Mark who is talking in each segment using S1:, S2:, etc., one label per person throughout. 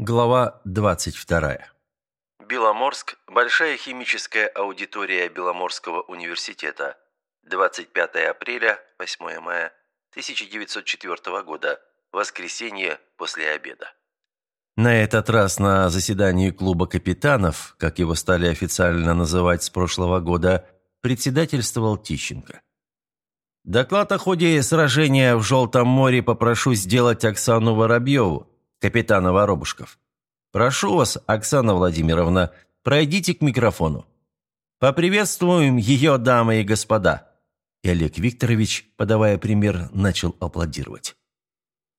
S1: Глава 22. Беломорск. Большая химическая аудитория Беломорского университета. 25 апреля, 8 мая 1904 года. Воскресенье после обеда. На этот раз на заседании клуба капитанов, как его стали официально называть с прошлого года, председательствовал Тищенко. Доклад о ходе сражения в Желтом море попрошу сделать Оксану Воробьеву, капитана Воробушков. Прошу вас, Оксана Владимировна, пройдите к микрофону. Поприветствуем ее, дамы и господа». И Олег Викторович, подавая пример, начал аплодировать.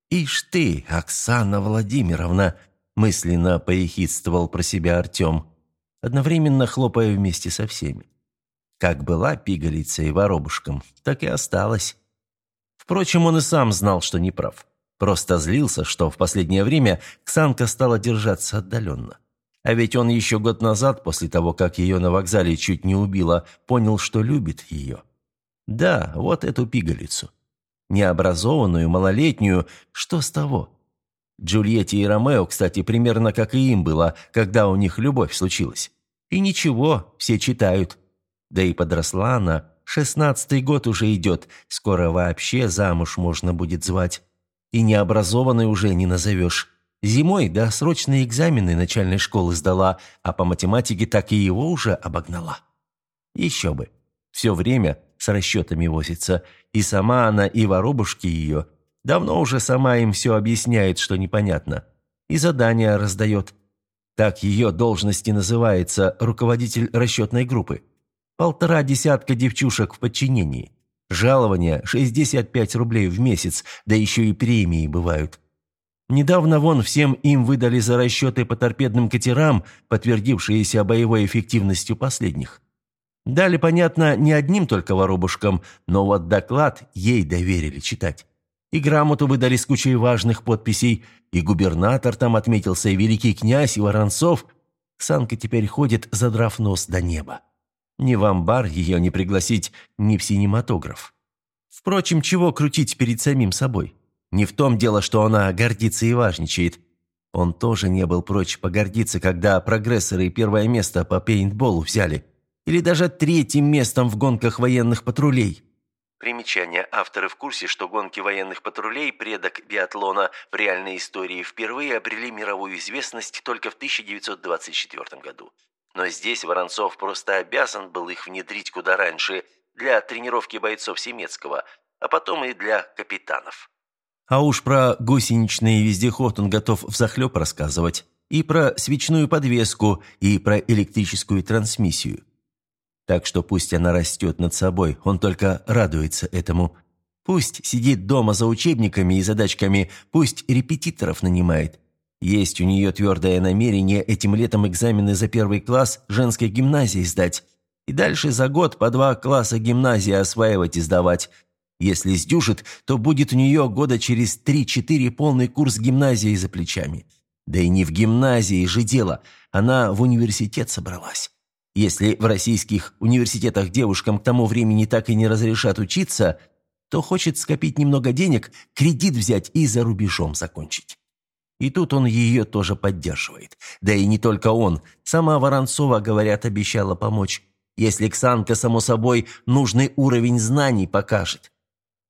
S1: «Ишь ты, Оксана Владимировна!» мысленно поехидствовал про себя Артем, одновременно хлопая вместе со всеми. Как была пигалицей воробушком, так и осталась. Впрочем, он и сам знал, что не прав. Просто злился, что в последнее время Ксанка стала держаться отдаленно. А ведь он еще год назад, после того, как ее на вокзале чуть не убило, понял, что любит ее. Да, вот эту пигалицу. Необразованную, малолетнюю, что с того? Джульетте и Ромео, кстати, примерно как и им было, когда у них любовь случилась. И ничего, все читают. Да и подросла она, шестнадцатый год уже идет, скоро вообще замуж можно будет звать. И необразованной уже не назовешь. Зимой да срочные экзамены начальной школы сдала, а по математике так и его уже обогнала. Еще бы. Все время с расчетами возится. И сама она, и воробушки ее. Давно уже сама им все объясняет, что непонятно. И задания раздает. Так ее должности называется руководитель расчетной группы. Полтора десятка девчушек в подчинении. Жалование 65 рублей в месяц, да еще и премии бывают. Недавно вон всем им выдали за расчеты по торпедным катерам, подтвердившиеся боевой эффективностью последних. Дали, понятно, не одним только воробушкам, но вот доклад ей доверили читать. И грамоту выдали с кучей важных подписей, и губернатор там отметился, и великий князь, и Воронцов. Санка теперь ходит, задрав нос до неба. Ни в амбар ее не пригласить, ни в синематограф. Впрочем, чего крутить перед самим собой? Не в том дело, что она гордится и важничает. Он тоже не был прочь погордиться, когда прогрессоры первое место по пейнтболу взяли. Или даже третьим местом в гонках военных патрулей. Примечание. Авторы в курсе, что гонки военных патрулей, предок биатлона в реальной истории, впервые обрели мировую известность только в 1924 году. Но здесь Воронцов просто обязан был их внедрить куда раньше для тренировки бойцов Семецкого, а потом и для капитанов. А уж про гусеничный вездеход он готов взахлеб рассказывать. И про свечную подвеску, и про электрическую трансмиссию. Так что пусть она растет над собой, он только радуется этому. Пусть сидит дома за учебниками и задачками, пусть репетиторов нанимает. Есть у нее твердое намерение этим летом экзамены за первый класс женской гимназии сдать. И дальше за год по два класса гимназии осваивать и сдавать. Если сдюжит, то будет у нее года через три-четыре полный курс гимназии за плечами. Да и не в гимназии же дело, она в университет собралась. Если в российских университетах девушкам к тому времени так и не разрешат учиться, то хочет скопить немного денег, кредит взять и за рубежом закончить. И тут он ее тоже поддерживает. Да и не только он. Сама Воронцова, говорят, обещала помочь. Если Ксанка, само собой, нужный уровень знаний покажет.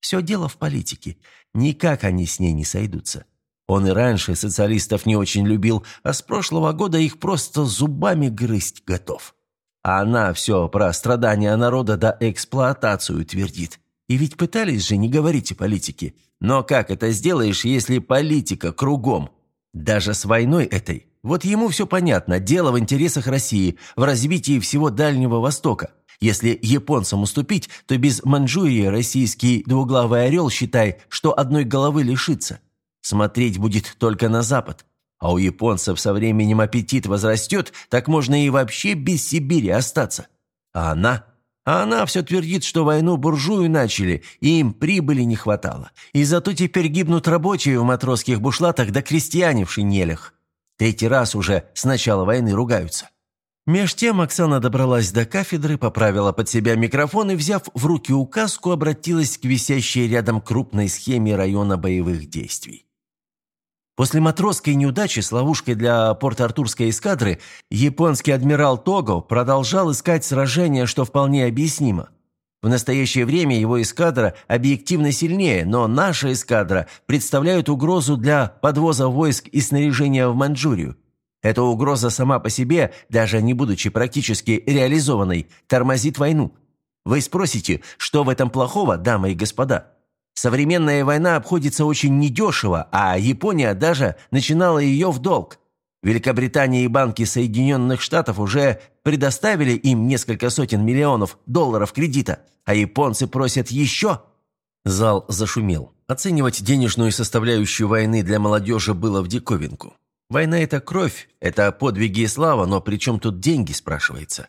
S1: Все дело в политике. Никак они с ней не сойдутся. Он и раньше социалистов не очень любил, а с прошлого года их просто зубами грызть готов. А она все про страдания народа да эксплуатацию твердит. И ведь пытались же не говорить о политике. Но как это сделаешь, если политика кругом? Даже с войной этой. Вот ему все понятно. Дело в интересах России, в развитии всего Дальнего Востока. Если японцам уступить, то без Манчжурии российский двуглавый орел, считай, что одной головы лишится. Смотреть будет только на Запад. А у японцев со временем аппетит возрастет, так можно и вообще без Сибири остаться. А она а она все твердит, что войну буржую начали, и им прибыли не хватало. И зато теперь гибнут рабочие в матросских бушлатах да крестьяне в шинелях. Третий раз уже с начала войны ругаются. Меж тем Оксана добралась до кафедры, поправила под себя микрофон и, взяв в руки указку, обратилась к висящей рядом крупной схеме района боевых действий. После матросской неудачи с ловушкой для Порт-Артурской эскадры японский адмирал Того продолжал искать сражения, что вполне объяснимо. В настоящее время его эскадра объективно сильнее, но наша эскадра представляет угрозу для подвоза войск и снаряжения в Маньчжурию. Эта угроза сама по себе, даже не будучи практически реализованной, тормозит войну. Вы спросите, что в этом плохого, дамы и господа? Современная война обходится очень недешево, а Япония даже начинала ее в долг. Великобритания и банки Соединенных Штатов уже предоставили им несколько сотен миллионов долларов кредита, а японцы просят еще. Зал зашумел. Оценивать денежную составляющую войны для молодежи было в диковинку. Война – это кровь, это подвиги и слава, но при чем тут деньги, спрашивается.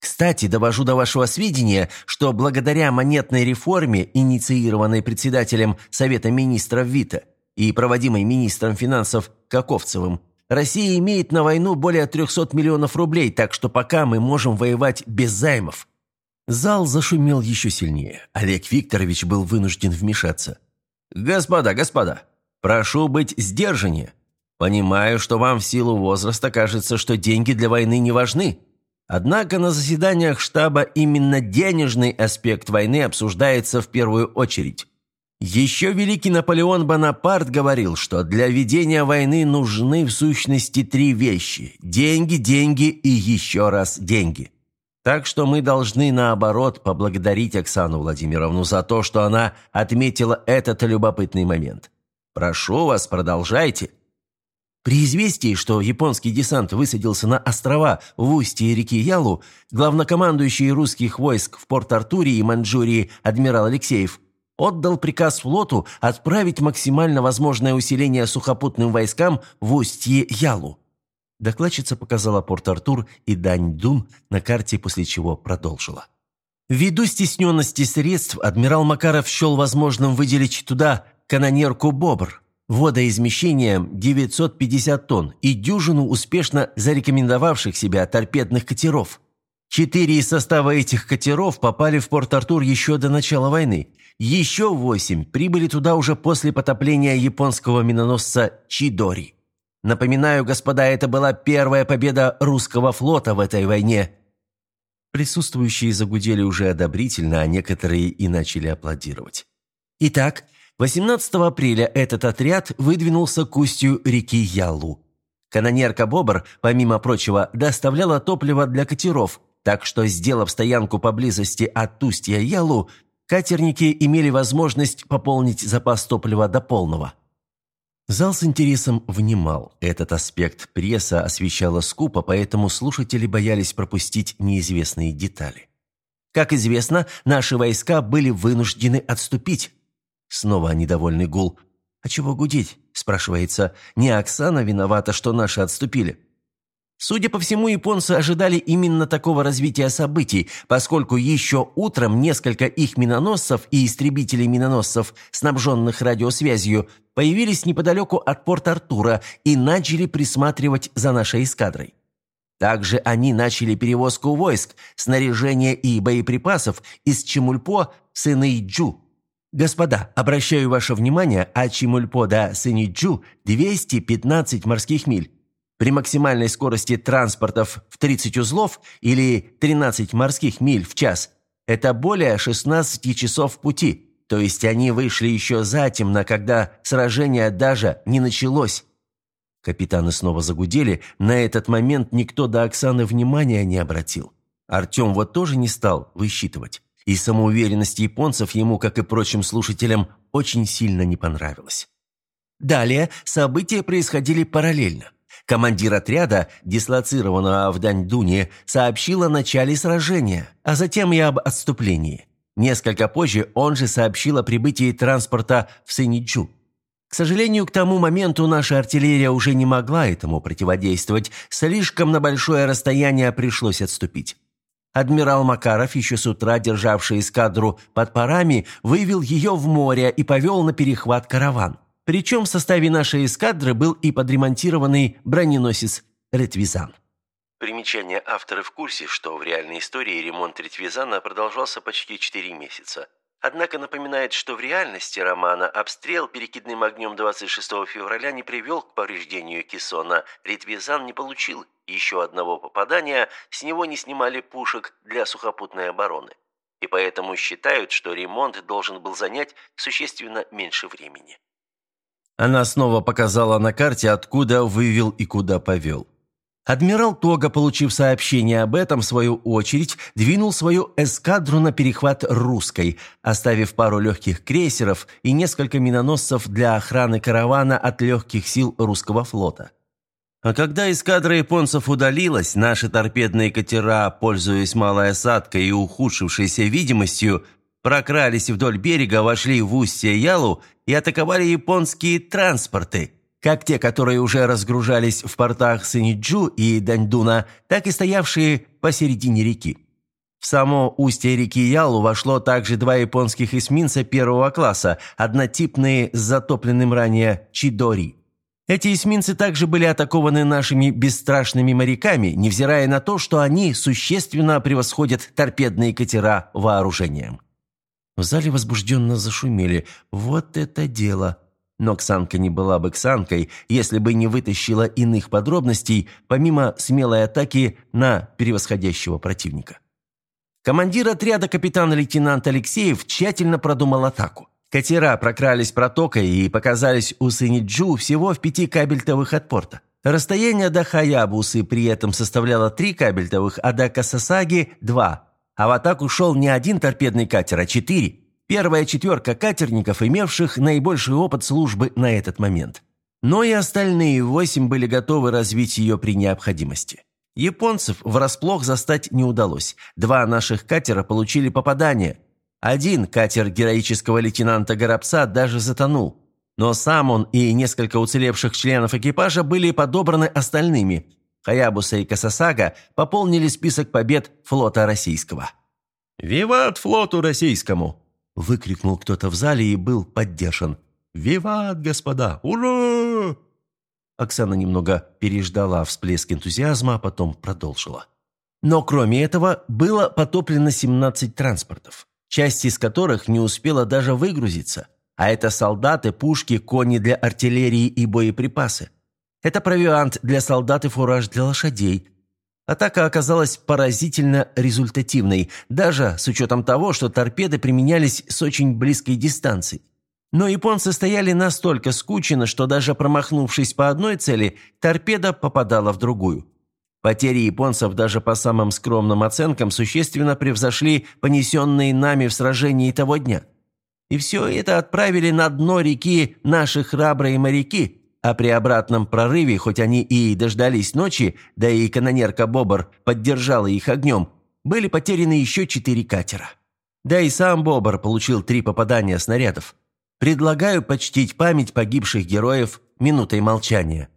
S1: Кстати, довожу до вашего сведения, что благодаря монетной реформе, инициированной председателем Совета министров Вита и проводимой министром финансов Каковцевым, Россия имеет на войну более 300 миллионов рублей, так что пока мы можем воевать без займов». Зал зашумел еще сильнее. Олег Викторович был вынужден вмешаться. «Господа, господа, прошу быть сдержаннее. Понимаю, что вам в силу возраста кажется, что деньги для войны не важны. Однако на заседаниях штаба именно денежный аспект войны обсуждается в первую очередь. Еще великий Наполеон Бонапарт говорил, что для ведения войны нужны в сущности три вещи – деньги, деньги и еще раз деньги. Так что мы должны, наоборот, поблагодарить Оксану Владимировну за то, что она отметила этот любопытный момент. Прошу вас, продолжайте. При известии, что японский десант высадился на острова в устье реки Ялу, главнокомандующий русских войск в Порт-Артуре и Маньчжурии адмирал Алексеев отдал приказ флоту отправить максимально возможное усиление сухопутным войскам в устье Ялу. Докладчица показала Порт-Артур и Дань-Дун на карте, после чего продолжила. Ввиду стесненности средств, адмирал Макаров счел возможным выделить туда канонерку «Бобр», водоизмещением 950 тонн и дюжину успешно зарекомендовавших себя торпедных катеров. Четыре из состава этих катеров попали в Порт-Артур еще до начала войны. Еще восемь прибыли туда уже после потопления японского миноносца «Чидори». Напоминаю, господа, это была первая победа русского флота в этой войне. Присутствующие загудели уже одобрительно, а некоторые и начали аплодировать. Итак, 18 апреля этот отряд выдвинулся к устью реки Ялу. Канонерка «Бобр», помимо прочего, доставляла топливо для катеров, так что, сделав стоянку поблизости от устья Ялу, катерники имели возможность пополнить запас топлива до полного. Зал с интересом внимал. Этот аспект пресса освещала скупо, поэтому слушатели боялись пропустить неизвестные детали. Как известно, наши войска были вынуждены отступить. Снова недовольный гул. «А чего гудеть?» – спрашивается. «Не Оксана виновата, что наши отступили?» Судя по всему, японцы ожидали именно такого развития событий, поскольку еще утром несколько их миноносцев и истребителей миноносцев, снабженных радиосвязью, появились неподалеку от порта Артура и начали присматривать за нашей эскадрой. Также они начали перевозку войск, снаряжения и боеприпасов из Чемульпо с Инэйджу. Господа, обращаю ваше внимание, от Чемульпо до Синиджу 215 морских миль. При максимальной скорости транспортов в 30 узлов или 13 морских миль в час это более 16 часов пути, то есть они вышли еще затемно, когда сражение даже не началось. Капитаны снова загудели, на этот момент никто до Оксаны внимания не обратил. Артем вот тоже не стал высчитывать и самоуверенность японцев ему, как и прочим слушателям, очень сильно не понравилась. Далее события происходили параллельно. Командир отряда, дислоцированного в Даньдуне, сообщил о начале сражения, а затем и об отступлении. Несколько позже он же сообщил о прибытии транспорта в Синичу. К сожалению, к тому моменту наша артиллерия уже не могла этому противодействовать, слишком на большое расстояние пришлось отступить. Адмирал Макаров, еще с утра державший эскадру под парами, вывел ее в море и повел на перехват караван. Причем в составе нашей эскадры был и подремонтированный броненосец «Ретвизан». Примечание автора в курсе, что в реальной истории ремонт Ретвизана продолжался почти 4 месяца. Однако напоминает, что в реальности романа обстрел перекидным огнем 26 февраля не привел к повреждению кессона. Ритвизан не получил еще одного попадания, с него не снимали пушек для сухопутной обороны. И поэтому считают, что ремонт должен был занять существенно меньше времени.
S2: Она снова показала на карте, откуда вывел и куда повел. Адмирал Тога, получив сообщение об этом, в свою очередь, двинул свою эскадру на перехват русской, оставив пару легких крейсеров и несколько миноносцев для охраны каравана от легких сил русского флота. А когда эскадра японцев удалилась, наши торпедные катера, пользуясь малой осадкой и ухудшившейся видимостью, прокрались вдоль берега, вошли в устье Ялу и атаковали японские транспорты – как те, которые уже разгружались в портах Синиджу и Даньдуна, так и стоявшие посередине реки. В само устье реки Ялу вошло также два японских эсминца первого класса, однотипные с затопленным ранее Чидори. Эти эсминцы также были атакованы нашими бесстрашными моряками, невзирая на то, что они существенно превосходят торпедные катера вооружением. В зале возбужденно зашумели. «Вот это дело!» Но Ксанка не была бы Ксанкой, если бы не вытащила иных подробностей, помимо смелой атаки на превосходящего противника. Командир отряда капитан-лейтенант Алексеев тщательно продумал атаку. Катера прокрались протокой и показались у Синиджу всего в пяти кабельтовых от порта. Расстояние до Хаябусы при этом составляло три кабельтовых, а до Касасаги – два. А в атаку шел не один торпедный катер, а четыре. Первая четверка катерников, имевших наибольший опыт службы на этот момент. Но и остальные восемь были готовы развить ее при необходимости. Японцев врасплох застать не удалось. Два наших катера получили попадание. Один катер героического лейтенанта Горобца даже затонул. Но сам он и несколько уцелевших членов экипажа были подобраны остальными. Хаябуса и Касасага пополнили список побед флота российского. «Виват флоту российскому!» Выкрикнул кто-то в зале и был поддержан. «Виват, господа! Ура!» Оксана немного переждала всплеск энтузиазма, а потом продолжила. Но кроме этого было потоплено 17 транспортов, часть из которых не успела даже выгрузиться. А это солдаты, пушки, кони для артиллерии и боеприпасы. Это провиант для солдат и фураж для лошадей, Атака оказалась поразительно результативной, даже с учетом того, что торпеды применялись с очень близкой дистанции. Но японцы стояли настолько скучно, что даже промахнувшись по одной цели, торпеда попадала в другую. Потери японцев даже по самым скромным оценкам существенно превзошли понесенные нами в сражении того дня. И все это отправили на дно реки наши храбрые моряки – а при обратном прорыве, хоть они и дождались ночи, да и канонерка Бобр поддержала их огнем, были потеряны еще четыре катера. Да и сам Бобр получил три попадания снарядов. Предлагаю почтить память погибших героев минутой молчания.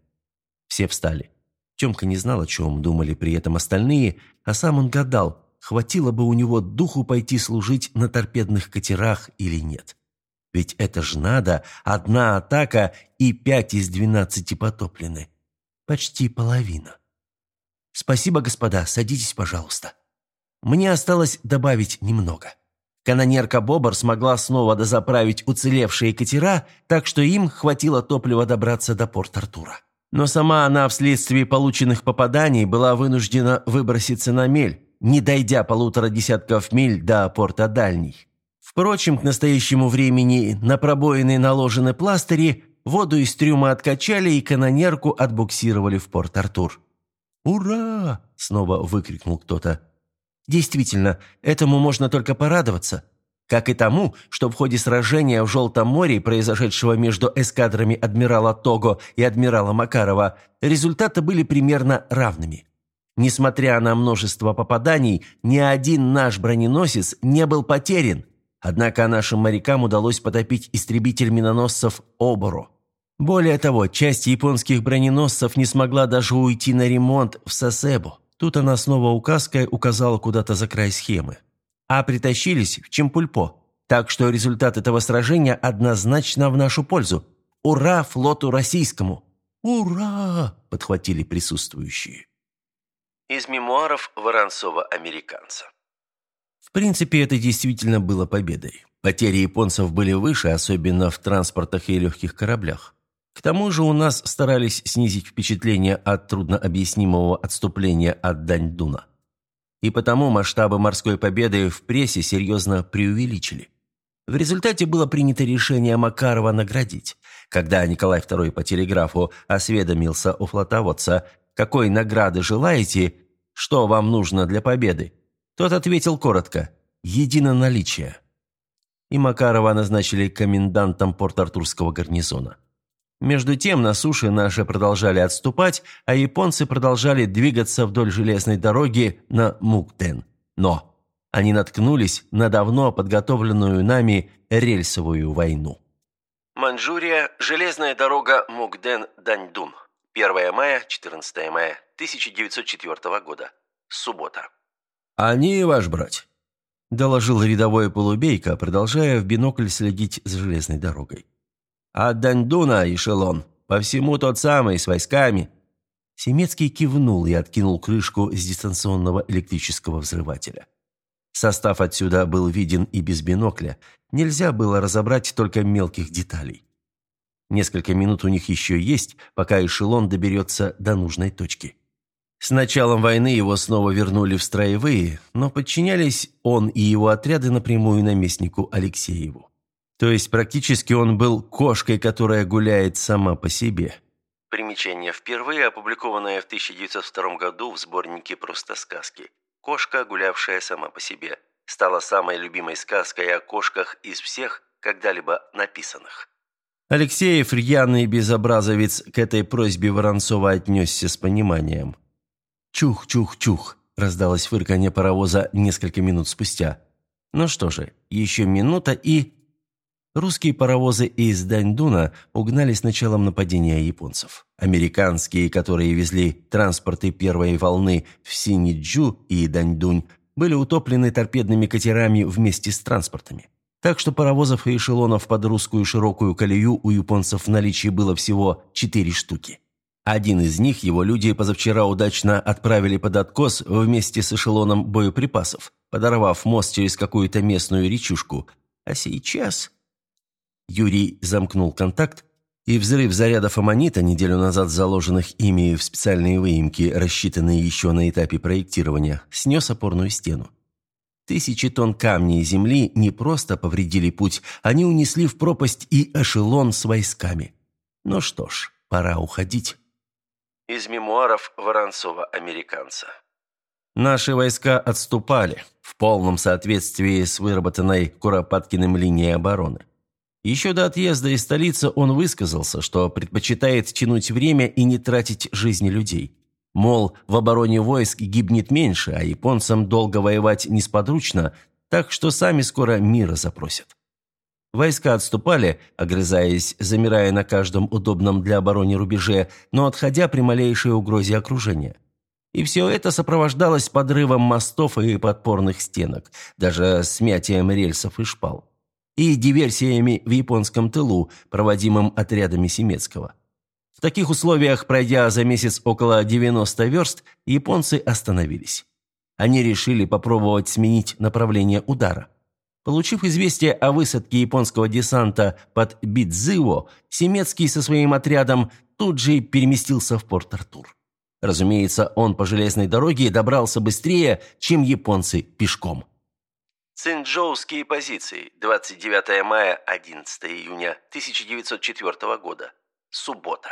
S2: Все встали. Тёмка не знал, о чем думали при этом остальные, а сам он гадал, хватило бы у него духу пойти служить на торпедных катерах или нет. Ведь это ж надо, одна атака и пять из двенадцати потоплены. Почти половина. Спасибо, господа, садитесь, пожалуйста. Мне осталось добавить немного. Канонерка Бобр смогла снова дозаправить уцелевшие катера, так что им хватило топлива добраться до порт Артура. Но сама она вследствие полученных попаданий была вынуждена выброситься на мель, не дойдя полутора десятков миль до порта Дальний. Впрочем, к настоящему времени на пробоины наложены пластыри, воду из трюма откачали и канонерку отбуксировали в порт Артур. «Ура!» – снова выкрикнул кто-то. Действительно, этому можно только порадоваться. Как и тому, что в ходе сражения в Желтом море, произошедшего между эскадрами адмирала Того и адмирала Макарова, результаты были примерно равными. Несмотря на множество попаданий, ни один наш броненосец не был потерян – Однако нашим морякам удалось потопить истребитель миноносцев «Оборо». Более того, часть японских броненосцев не смогла даже уйти на ремонт в Сосебо. Тут она снова указкой указала куда-то за край схемы. А притащились в Чемпульпо. Так что результат этого сражения однозначно в нашу пользу. Ура флоту российскому! Ура! подхватили присутствующие.
S1: Из мемуаров Воронцова-американца.
S2: В принципе, это действительно было победой. Потери японцев были выше, особенно в транспортах и легких кораблях. К тому же у нас старались снизить впечатление от труднообъяснимого отступления от Даньдуна. И потому масштабы морской победы в прессе серьезно преувеличили. В результате было принято решение Макарова наградить. Когда Николай II по телеграфу осведомился у флотоводца, какой награды желаете, что вам нужно для победы, тот ответил коротко «Единоналичие». И Макарова назначили комендантом Порт-Артурского гарнизона. Между тем на суше наши продолжали отступать, а японцы продолжали двигаться вдоль железной дороги на Муктен. Но они наткнулись на давно подготовленную нами рельсовую войну.
S1: Маньчжурия, железная дорога Мукден-Даньдун. 1 мая, 14 мая 1904 года. Суббота.
S2: «Они, ваш брать», – доложил рядовой полубейка, продолжая в бинокль следить за железной дорогой. «От Даньдуна, эшелон. По всему тот самый, с войсками». Семецкий кивнул и откинул крышку с дистанционного электрического взрывателя. Состав отсюда был виден и без бинокля. Нельзя было разобрать только мелких деталей. Несколько минут у них еще есть, пока эшелон доберется до нужной точки. С началом войны его снова вернули в строевые, но подчинялись он и его отряды напрямую наместнику Алексееву. То есть практически он был кошкой, которая гуляет сама по себе.
S1: Примечание впервые опубликованное в 1902 году в сборнике «Просто сказки». «Кошка, гулявшая сама по себе» стала самой любимой сказкой о кошках из всех, когда-либо написанных.
S2: Алексеев, рьяный безобразовец, к этой просьбе Воронцова отнесся с пониманием. «Чух-чух-чух», – раздалось фырканье паровоза несколько минут спустя. Ну что же, еще минута и... Русские паровозы из Даньдуна угнали с началом нападения японцев. Американские, которые везли транспорты первой волны в Синиджу и Даньдунь, были утоплены торпедными катерами вместе с транспортами. Так что паровозов и эшелонов под русскую широкую колею у японцев в наличии было всего четыре штуки. Один из них его люди позавчера удачно отправили под откос вместе с эшелоном боеприпасов, подорвав мост через какую-то местную речушку. А сейчас... Юрий замкнул контакт, и взрыв зарядов аммонита, неделю назад заложенных ими в специальные выемки, рассчитанные еще на этапе проектирования, снес опорную стену. Тысячи тонн камней и земли не просто повредили путь, они унесли в пропасть и эшелон с войсками. Ну что ж, пора уходить.
S1: Из мемуаров Воронцова-американца.
S2: Наши войска отступали в полном соответствии с выработанной Куропаткиным линией обороны. Еще до отъезда из столицы он высказался, что предпочитает тянуть время и не тратить жизни людей. Мол, в обороне войск гибнет меньше, а японцам долго воевать несподручно, так что сами скоро мира запросят. Войска отступали, огрызаясь, замирая на каждом удобном для обороны рубеже, но отходя при малейшей угрозе окружения. И все это сопровождалось подрывом мостов и подпорных стенок, даже смятием рельсов и шпал и диверсиями в японском тылу, проводимым отрядами Семецкого. В таких условиях, пройдя за месяц около 90 верст, японцы остановились. Они решили попробовать сменить направление удара. Получив известие о высадке японского десанта под Бидзио, Семецкий со своим отрядом тут же переместился в Порт-Артур. Разумеется, он по железной дороге добрался быстрее, чем японцы пешком.
S1: Цинчжоуские позиции. 29 мая, 11 июня 1904 года. Суббота.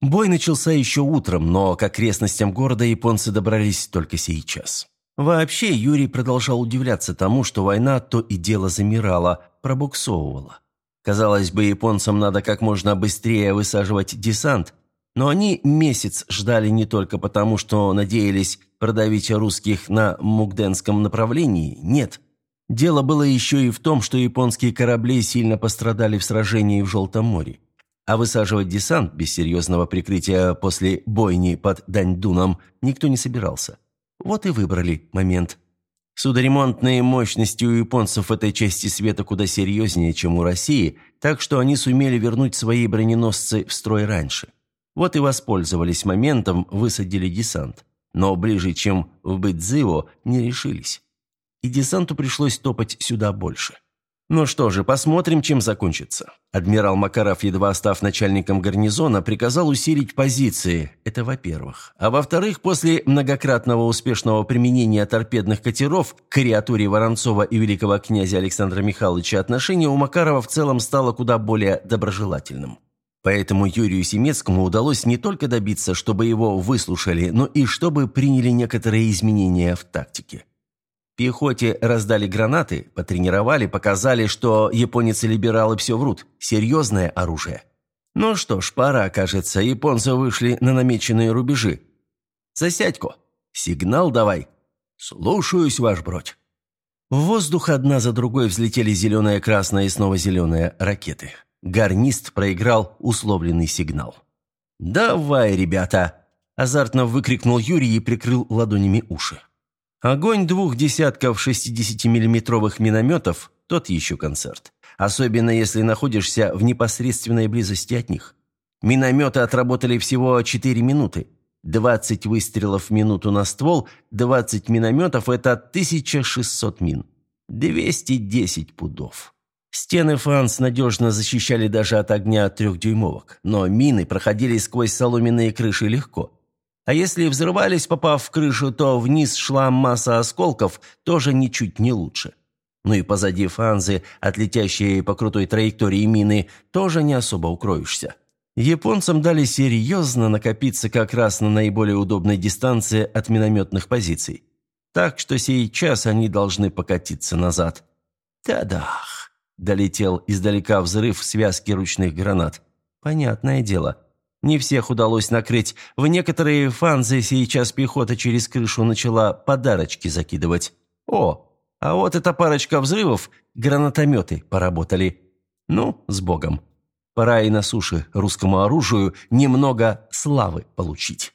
S2: Бой начался еще утром, но к окрестностям города японцы добрались только сейчас. Вообще, Юрий продолжал удивляться тому, что война то и дело замирала, пробуксовывала. Казалось бы, японцам надо как можно быстрее высаживать десант, но они месяц ждали не только потому, что надеялись продавить русских на Мугденском направлении, нет – Дело было еще и в том, что японские корабли сильно пострадали в сражении в Желтом море. А высаживать десант без серьезного прикрытия после бойни под Даньдуном никто не собирался. Вот и выбрали момент. Судоремонтные мощности у японцев в этой части света куда серьезнее, чем у России, так что они сумели вернуть свои броненосцы в строй раньше. Вот и воспользовались моментом, высадили десант. Но ближе, чем в Бэдзио, не решились и десанту пришлось топать сюда больше. Ну что же, посмотрим, чем закончится. Адмирал Макаров, едва став начальником гарнизона, приказал усилить позиции. Это во-первых. А во-вторых, после многократного успешного применения торпедных катеров к кариатуре Воронцова и великого князя Александра Михайловича отношение у Макарова в целом стало куда более доброжелательным. Поэтому Юрию Семецкому удалось не только добиться, чтобы его выслушали, но и чтобы приняли некоторые изменения в тактике. Пехоте раздали гранаты, потренировали, показали, что японцы либералы все врут. Серьезное оружие. Ну что ж, пора, кажется, японцы вышли на намеченные рубежи. Засядько. Сигнал давай. Слушаюсь, ваш бродь. В воздух одна за другой взлетели зеленая, красная и снова зеленая ракеты. Гарнист проиграл условленный сигнал. «Давай, ребята!» – азартно выкрикнул Юрий и прикрыл ладонями уши. Огонь двух десятков 60-миллиметровых минометов – тот еще концерт. Особенно если находишься в непосредственной близости от них. Минометы отработали всего 4 минуты. 20 выстрелов в минуту на ствол, 20 минометов – это 1600 мин. 210 пудов. Стены фанс надежно защищали даже от огня трехдюймовок, но мины проходили сквозь соломенные крыши легко – а если взрывались, попав в крышу, то вниз шла масса осколков, тоже ничуть не лучше. Ну и позади фанзы, отлетящие по крутой траектории мины, тоже не особо укроешься. Японцам дали серьезно накопиться как раз на наиболее удобной дистанции от минометных позиций. Так что сейчас они должны покатиться назад. «Та-дах!» – долетел издалека взрыв связки ручных гранат. «Понятное дело». Не всех удалось накрыть. В некоторые фанзы сейчас пехота через крышу начала подарочки закидывать. О, а вот эта парочка взрывов, гранатометы поработали. Ну, с Богом. Пора и на суше русскому оружию немного славы получить.